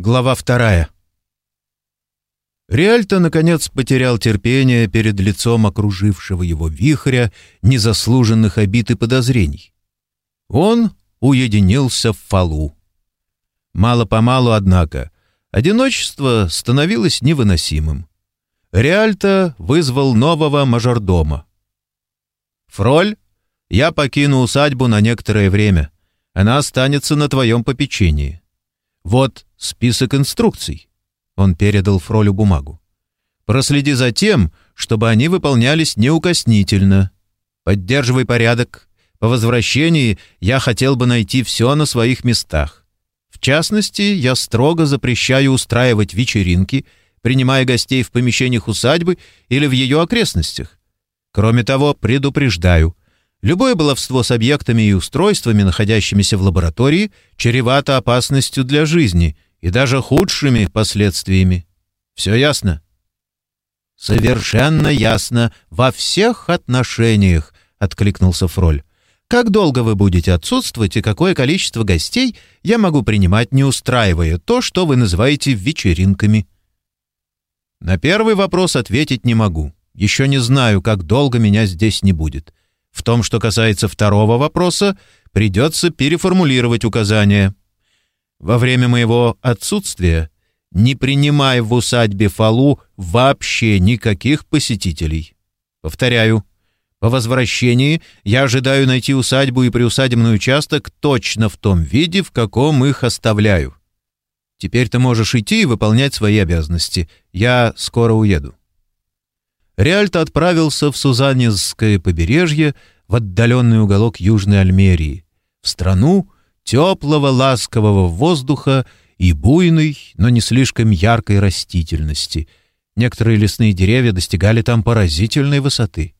Глава вторая. Риальто, наконец, потерял терпение перед лицом окружившего его вихря незаслуженных обид и подозрений. Он уединился в фалу. Мало-помалу, однако, одиночество становилось невыносимым. Риальто вызвал нового мажордома. «Фроль, я покину усадьбу на некоторое время. Она останется на твоем попечении. Вот список инструкций. Он передал Фролю бумагу. Проследи за тем, чтобы они выполнялись неукоснительно. Поддерживай порядок. По возвращении я хотел бы найти все на своих местах. В частности, я строго запрещаю устраивать вечеринки, принимая гостей в помещениях усадьбы или в ее окрестностях. Кроме того, предупреждаю, Любое баловство с объектами и устройствами, находящимися в лаборатории, чревато опасностью для жизни и даже худшими последствиями. Все ясно? «Совершенно ясно. Во всех отношениях», — откликнулся Фроль. «Как долго вы будете отсутствовать и какое количество гостей я могу принимать, не устраивая то, что вы называете вечеринками?» На первый вопрос ответить не могу. Еще не знаю, как долго меня здесь не будет. В том, что касается второго вопроса, придется переформулировать указания. Во время моего отсутствия не принимай в усадьбе Фалу вообще никаких посетителей. Повторяю, по возвращении я ожидаю найти усадьбу и приусадебный участок точно в том виде, в каком их оставляю. Теперь ты можешь идти и выполнять свои обязанности. Я скоро уеду. Риальто отправился в Сузанезское побережье, в отдаленный уголок Южной Альмерии, в страну теплого ласкового воздуха и буйной, но не слишком яркой растительности. Некоторые лесные деревья достигали там поразительной высоты.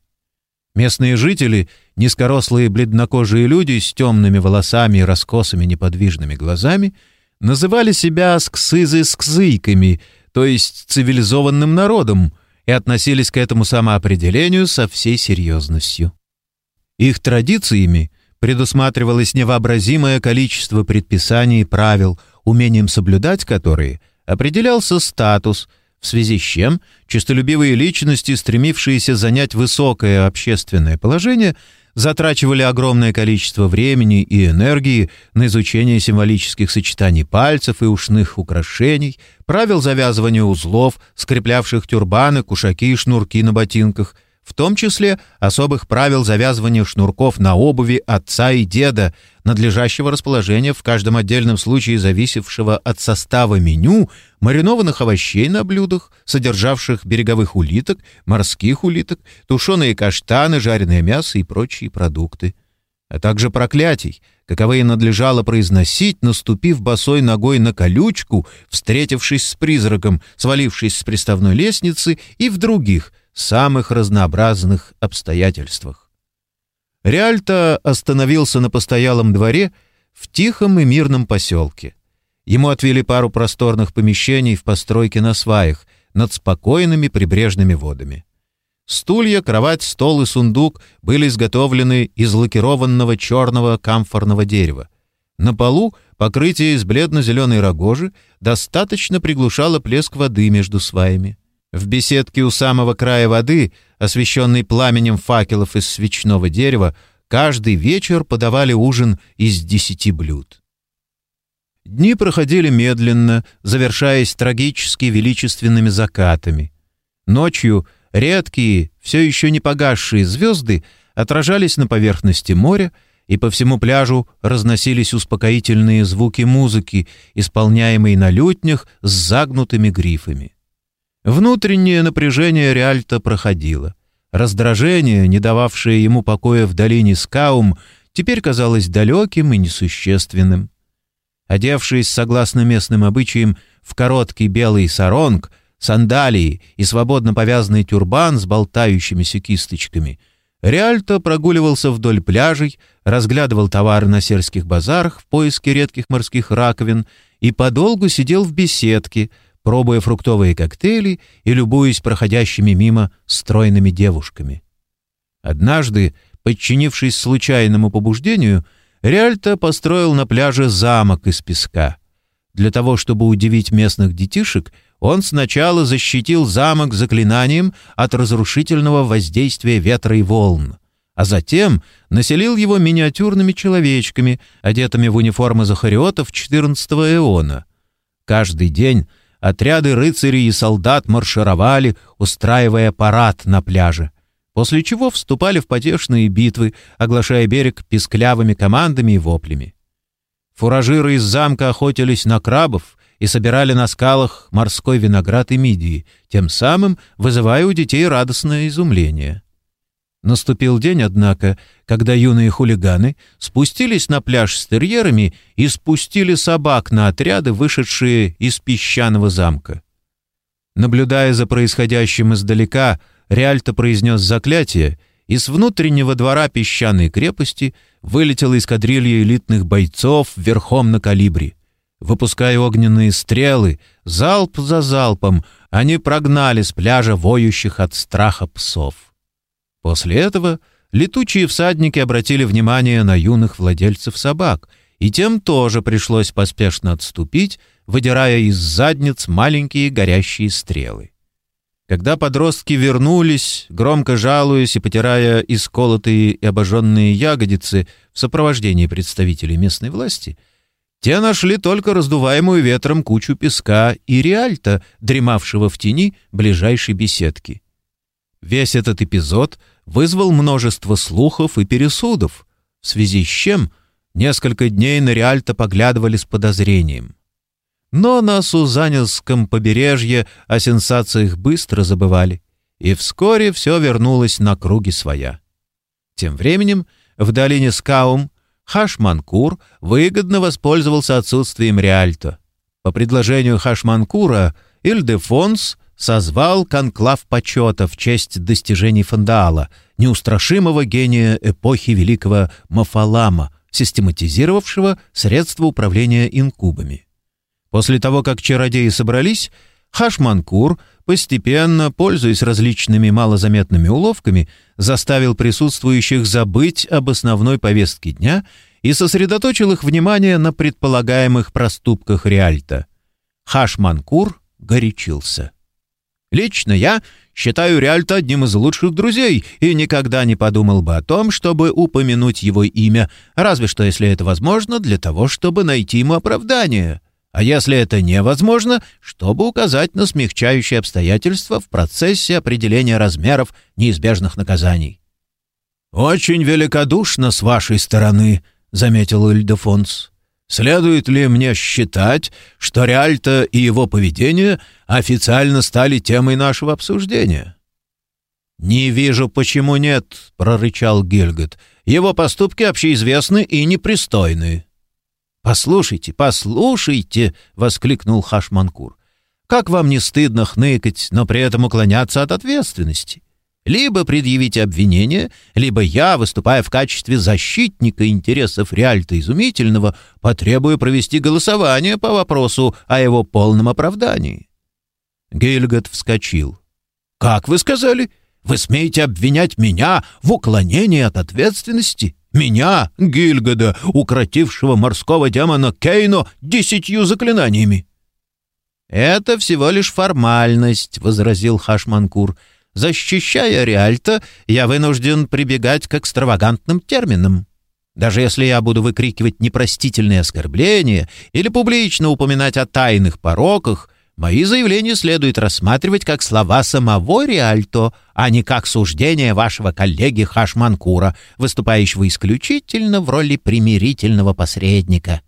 Местные жители, низкорослые бледнокожие люди с темными волосами и раскосыми неподвижными глазами, называли себя сксызы-скзыками, то есть цивилизованным народом, и относились к этому самоопределению со всей серьезностью. Их традициями предусматривалось невообразимое количество предписаний и правил, умением соблюдать которые определялся статус, в связи с чем честолюбивые личности, стремившиеся занять высокое общественное положение, затрачивали огромное количество времени и энергии на изучение символических сочетаний пальцев и ушных украшений, правил завязывания узлов, скреплявших тюрбаны, кушаки и шнурки на ботинках, в том числе особых правил завязывания шнурков на обуви отца и деда, надлежащего расположения в каждом отдельном случае зависевшего от состава меню, маринованных овощей на блюдах, содержавших береговых улиток, морских улиток, тушеные каштаны, жареное мясо и прочие продукты, а также проклятий, каковые надлежало произносить, наступив босой ногой на колючку, встретившись с призраком, свалившись с приставной лестницы и в других, самых разнообразных обстоятельствах. Реальто остановился на постоялом дворе в тихом и мирном поселке. Ему отвели пару просторных помещений в постройке на сваях над спокойными прибрежными водами. Стулья, кровать, стол и сундук были изготовлены из лакированного черного камфорного дерева. На полу покрытие из бледно-зеленой рогожи достаточно приглушало плеск воды между сваями. В беседке у самого края воды, освещенной пламенем факелов из свечного дерева, каждый вечер подавали ужин из десяти блюд. Дни проходили медленно, завершаясь трагически величественными закатами. Ночью редкие, все еще не погасшие звезды отражались на поверхности моря, и по всему пляжу разносились успокоительные звуки музыки, исполняемые на лютнях с загнутыми грифами. Внутреннее напряжение Реальто проходило. Раздражение, не дававшее ему покоя в долине Скаум, теперь казалось далеким и несущественным. Одевшись, согласно местным обычаям, в короткий белый саронг, сандалии и свободно повязанный тюрбан с болтающимися кисточками, Реальто прогуливался вдоль пляжей, разглядывал товары на сельских базарах в поиске редких морских раковин и подолгу сидел в беседке — пробуя фруктовые коктейли и любуясь проходящими мимо стройными девушками. Однажды, подчинившись случайному побуждению, Реальто построил на пляже замок из песка. Для того, чтобы удивить местных детишек, он сначала защитил замок заклинанием от разрушительного воздействия ветра и волн, а затем населил его миниатюрными человечками, одетыми в униформы захариотов XIV эона. Каждый день отряды рыцарей и солдат маршировали, устраивая парад на пляже, после чего вступали в потешные битвы, оглашая берег писклявыми командами и воплями. Фуражиры из замка охотились на крабов и собирали на скалах морской виноград и мидии, тем самым вызывая у детей радостное изумление. Наступил день, однако, когда юные хулиганы спустились на пляж с терьерами и спустили собак на отряды, вышедшие из песчаного замка. Наблюдая за происходящим издалека, Реальто произнес заклятие, и с внутреннего двора песчаной крепости вылетела эскадрилья элитных бойцов верхом на калибре. Выпуская огненные стрелы, залп за залпом, они прогнали с пляжа воющих от страха псов. После этого летучие всадники обратили внимание на юных владельцев собак, и тем тоже пришлось поспешно отступить, выдирая из задниц маленькие горящие стрелы. Когда подростки вернулись, громко жалуясь и потирая исколотые и обожженные ягодицы в сопровождении представителей местной власти, те нашли только раздуваемую ветром кучу песка и реальта, дремавшего в тени ближайшей беседки. Весь этот эпизод вызвал множество слухов и пересудов, в связи с чем несколько дней на реальта поглядывали с подозрением. Но на Сузанинском побережье о сенсациях быстро забывали, и вскоре все вернулось на круги своя. Тем временем в долине Скаум Хашманкур выгодно воспользовался отсутствием Реальто. По предложению Хашманкура Ильдефонс созвал конклав почета в честь достижений Фандаала, неустрашимого гения эпохи великого Мафалама, систематизировавшего средства управления инкубами. После того, как чародеи собрались, Хашманкур, постепенно, пользуясь различными малозаметными уловками, заставил присутствующих забыть об основной повестке дня и сосредоточил их внимание на предполагаемых проступках Реальта. Хашманкур горячился. «Лично я считаю Реальта одним из лучших друзей и никогда не подумал бы о том, чтобы упомянуть его имя, разве что, если это возможно, для того, чтобы найти ему оправдание». А если это невозможно, чтобы указать на смягчающие обстоятельства в процессе определения размеров неизбежных наказаний. «Очень великодушно с вашей стороны», — заметил Ильдефонс. «Следует ли мне считать, что Реальто и его поведение официально стали темой нашего обсуждения?» «Не вижу, почему нет», — прорычал Гильгот. «Его поступки общеизвестны и непристойны». «Послушайте, послушайте!» — воскликнул Хашманкур. «Как вам не стыдно хныкать, но при этом уклоняться от ответственности? Либо предъявите обвинение, либо я, выступая в качестве защитника интересов Реальта Изумительного, потребую провести голосование по вопросу о его полном оправдании». Гильгот вскочил. «Как вы сказали? Вы смеете обвинять меня в уклонении от ответственности? Меня, Гильгода, укротившего морского демона Кейно десятью заклинаниями. «Это всего лишь формальность», — возразил Хашманкур. «Защищая Реальта, я вынужден прибегать к экстравагантным терминам. Даже если я буду выкрикивать непростительные оскорбления или публично упоминать о тайных пороках, Мои заявления следует рассматривать как слова самого Риальто, а не как суждение вашего коллеги Хашманкура, выступающего исключительно в роли примирительного посредника.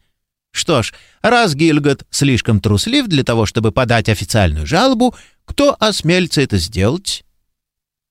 Что ж, раз Гильгот слишком труслив для того, чтобы подать официальную жалобу, кто осмелится это сделать?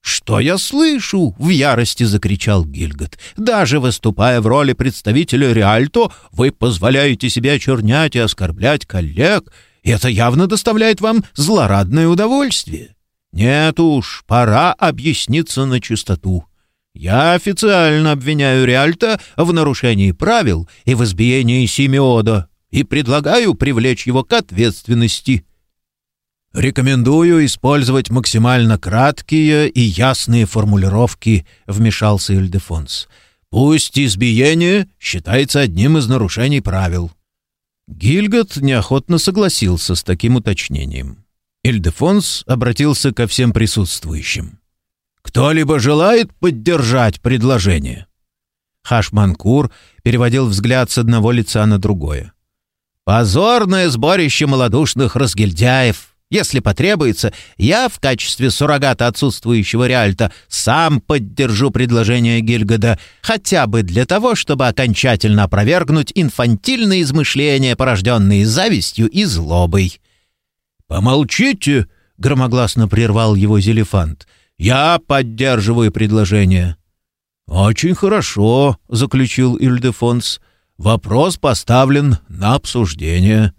«Что я слышу?» — в ярости закричал Гильгот. «Даже выступая в роли представителя Риальто, вы позволяете себе очернять и оскорблять коллег, это явно доставляет вам злорадное удовольствие. Нет уж, пора объясниться на чистоту. Я официально обвиняю Реальта в нарушении правил и в избиении Симеода и предлагаю привлечь его к ответственности. «Рекомендую использовать максимально краткие и ясные формулировки», — вмешался Ильдефонс. «Пусть избиение считается одним из нарушений правил». Гильгот неохотно согласился с таким уточнением. Ильдефонс обратился ко всем присутствующим. «Кто-либо желает поддержать предложение?» Хашманкур переводил взгляд с одного лица на другое. «Позорное сборище малодушных разгильдяев! Если потребуется, я в качестве суррогата отсутствующего реальта сам поддержу предложение Гильгода, хотя бы для того, чтобы окончательно опровергнуть инфантильные измышления, порожденные завистью и злобой». «Помолчите!» — громогласно прервал его Зелефант. «Я поддерживаю предложение». «Очень хорошо», — заключил Ильдефонс. «Вопрос поставлен на обсуждение».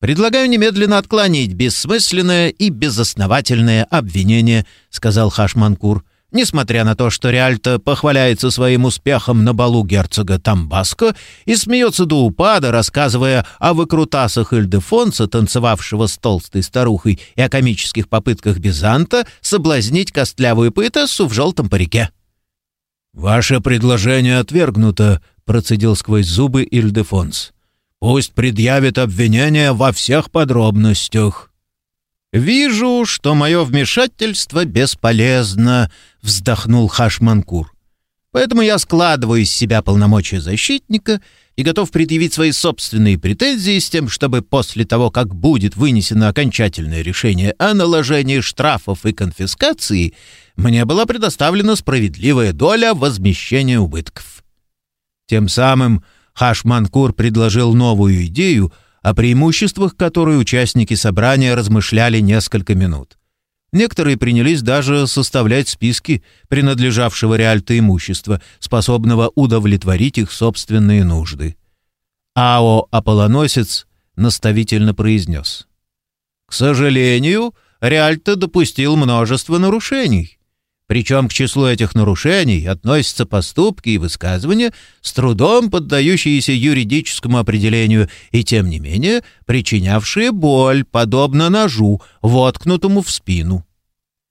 «Предлагаю немедленно отклонить бессмысленное и безосновательное обвинение», — сказал Хашманкур. «Несмотря на то, что Реальто похваляется своим успехом на балу герцога Тамбаско и смеется до упада, рассказывая о выкрутасах Ильдефонса, танцевавшего с толстой старухой, и о комических попытках Бизанта соблазнить костлявую поэтессу в желтом парике». «Ваше предложение отвергнуто», — процедил сквозь зубы Ильдефонс. «Пусть предъявит обвинение во всех подробностях». «Вижу, что мое вмешательство бесполезно», — вздохнул Хашманкур. «Поэтому я складываю из себя полномочия защитника и готов предъявить свои собственные претензии с тем, чтобы после того, как будет вынесено окончательное решение о наложении штрафов и конфискации, мне была предоставлена справедливая доля возмещения убытков. Тем самым Хашманкур предложил новую идею, о преимуществах которой участники собрания размышляли несколько минут. Некоторые принялись даже составлять списки принадлежавшего Реальто имущества, способного удовлетворить их собственные нужды. Ао Аполлоносец наставительно произнес. «К сожалению, Реальто допустил множество нарушений. Причем к числу этих нарушений относятся поступки и высказывания, с трудом поддающиеся юридическому определению и, тем не менее, причинявшие боль, подобно ножу, воткнутому в спину.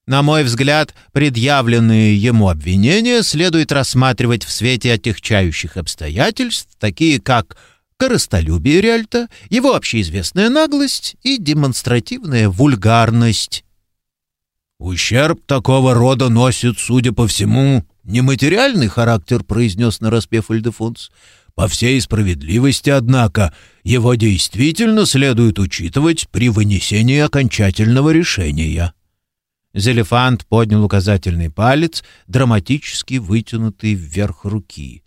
На мой взгляд, предъявленные ему обвинения следует рассматривать в свете отягчающих обстоятельств, такие как корыстолюбие Реальта, его общеизвестная наглость и демонстративная вульгарность. «Ущерб такого рода носит, судя по всему, нематериальный характер», — произнес нараспев Ильдефонс. «По всей справедливости, однако, его действительно следует учитывать при вынесении окончательного решения». Зелефант поднял указательный палец, драматически вытянутый вверх руки.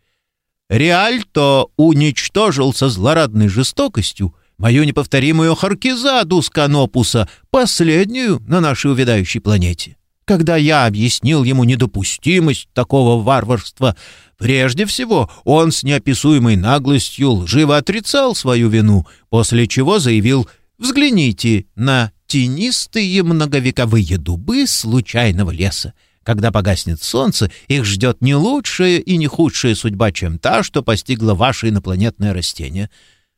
«Реальто уничтожил со злорадной жестокостью мою неповторимую Харкизаду с Канопуса, последнюю на нашей увядающей планете. Когда я объяснил ему недопустимость такого варварства, прежде всего он с неописуемой наглостью лживо отрицал свою вину, после чего заявил «Взгляните на тенистые многовековые дубы случайного леса. Когда погаснет солнце, их ждет не лучшая и не худшая судьба, чем та, что постигла ваше инопланетное растение.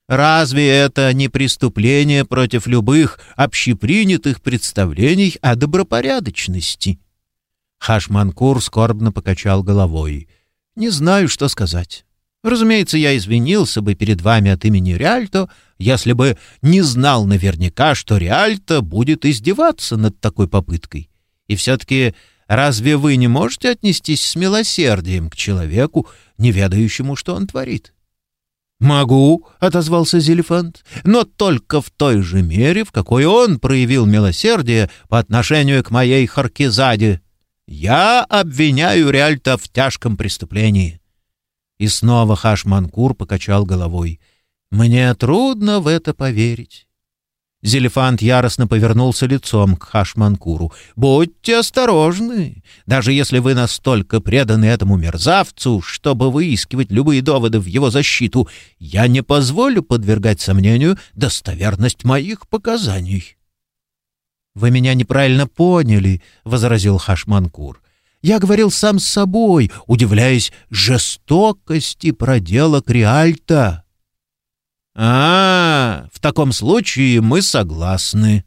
Разве это не преступление против любых общепринятых представлений о добропорядочности? Хашманкур скорбно покачал головой. «Не знаю, что сказать. Разумеется, я извинился бы перед вами от имени Реальто, если бы не знал наверняка, что Реальто будет издеваться над такой попыткой. И все-таки разве вы не можете отнестись с милосердием к человеку, не ведающему, что он творит? «Могу», — отозвался Зелефант, «но только в той же мере, в какой он проявил милосердие по отношению к моей Харкизаде. Я обвиняю Реальта в тяжком преступлении». И снова Хашманкур покачал головой. «Мне трудно в это поверить. Зелефант яростно повернулся лицом к Хашманкуру. «Будьте осторожны. Даже если вы настолько преданы этому мерзавцу, чтобы выискивать любые доводы в его защиту, я не позволю подвергать сомнению достоверность моих показаний». «Вы меня неправильно поняли», — возразил Хашманкур. «Я говорил сам с собой, удивляясь жестокости проделок Риальта» а, в таком случае мы согласны».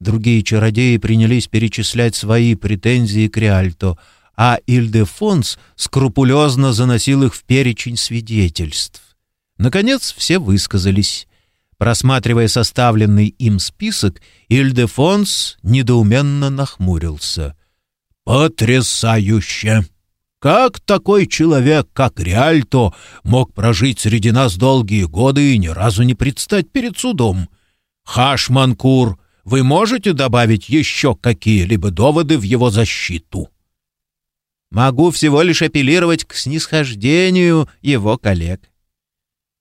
Другие чародеи принялись перечислять свои претензии к Риальто, а Ильдефонс скрупулезно заносил их в перечень свидетельств. Наконец все высказались. Просматривая составленный им список, Ильдефонс недоуменно нахмурился. «Потрясающе! Как такой человек, как Риальто, мог прожить среди нас долгие годы и ни разу не предстать перед судом? Хашманкур, вы можете добавить еще какие-либо доводы в его защиту?» «Могу всего лишь апеллировать к снисхождению его коллег».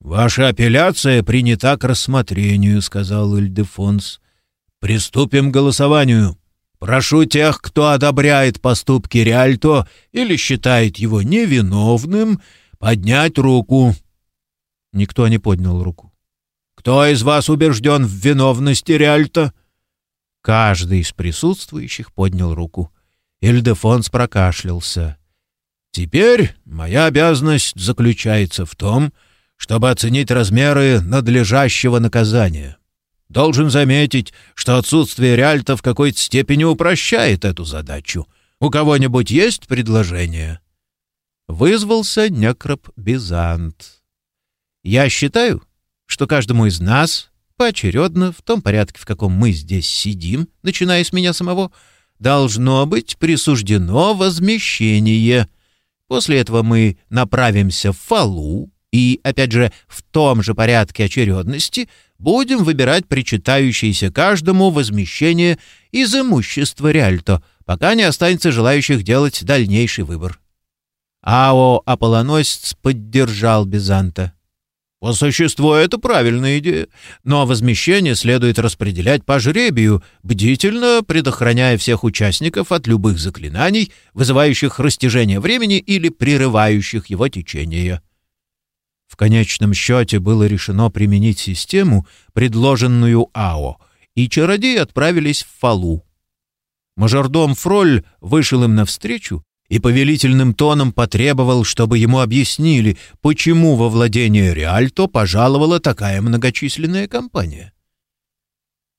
«Ваша апелляция принята к рассмотрению», — сказал Ильдефонс. «Приступим к голосованию. Прошу тех, кто одобряет поступки Риальто или считает его невиновным, поднять руку». Никто не поднял руку. «Кто из вас убежден в виновности Риальто?» Каждый из присутствующих поднял руку. Ильдефонс прокашлялся. «Теперь моя обязанность заключается в том, чтобы оценить размеры надлежащего наказания. Должен заметить, что отсутствие реальта в какой-то степени упрощает эту задачу. У кого-нибудь есть предложение?» Вызвался некроп Бизант. «Я считаю, что каждому из нас поочередно, в том порядке, в каком мы здесь сидим, начиная с меня самого, должно быть присуждено возмещение. После этого мы направимся в Фалу, и, опять же, в том же порядке очередности будем выбирать причитающееся каждому возмещение из имущества Реальто, пока не останется желающих делать дальнейший выбор. Ао Аполлоносец поддержал Бизанта. По существу это правильная идея, но возмещение следует распределять по жребию, бдительно предохраняя всех участников от любых заклинаний, вызывающих растяжение времени или прерывающих его течение. В конечном счете было решено применить систему, предложенную АО, и чародеи отправились в Фалу. Мажордом Фроль вышел им навстречу и повелительным тоном потребовал, чтобы ему объяснили, почему во владение Риальто пожаловала такая многочисленная компания.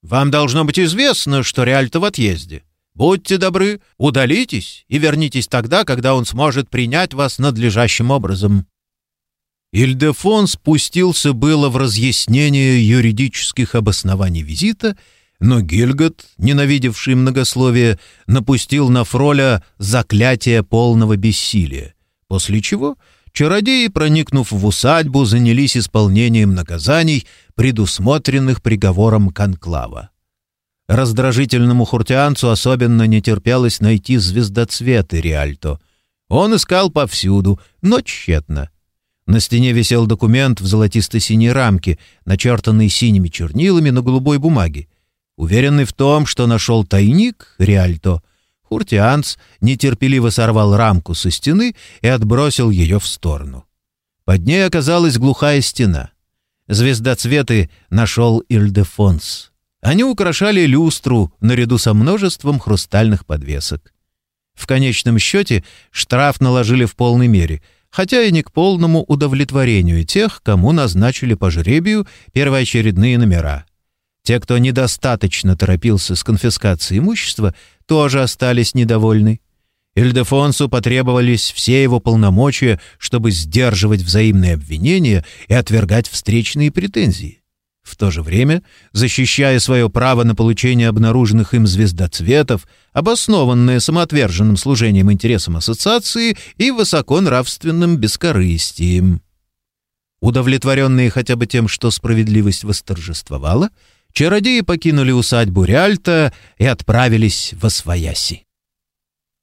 «Вам должно быть известно, что Риальто в отъезде. Будьте добры, удалитесь и вернитесь тогда, когда он сможет принять вас надлежащим образом». Ильдефон спустился было в разъяснение юридических обоснований визита, но Гильгот, ненавидевший многословие, напустил на Фроля заклятие полного бессилия, после чего чародеи, проникнув в усадьбу, занялись исполнением наказаний, предусмотренных приговором конклава. Раздражительному хуртианцу особенно не терпелось найти звездоцветы Риальто. Он искал повсюду, но тщетно. На стене висел документ в золотисто-синей рамке, начертанный синими чернилами на голубой бумаге. Уверенный в том, что нашел тайник Риальто, Хуртианс нетерпеливо сорвал рамку со стены и отбросил ее в сторону. Под ней оказалась глухая стена. Звездоцветы нашел Ильдефонс. Они украшали люстру наряду со множеством хрустальных подвесок. В конечном счете штраф наложили в полной мере — хотя и не к полному удовлетворению тех, кому назначили по жребию первоочередные номера. Те, кто недостаточно торопился с конфискацией имущества, тоже остались недовольны. Ильдефонсу потребовались все его полномочия, чтобы сдерживать взаимные обвинения и отвергать встречные претензии. В то же время, защищая свое право на получение обнаруженных им звездоцветов, обоснованное самоотверженным служением интересам ассоциации и высоконравственным бескорыстием. Удовлетворенные хотя бы тем, что справедливость восторжествовала, чародеи покинули усадьбу Реальта и отправились во Свояси.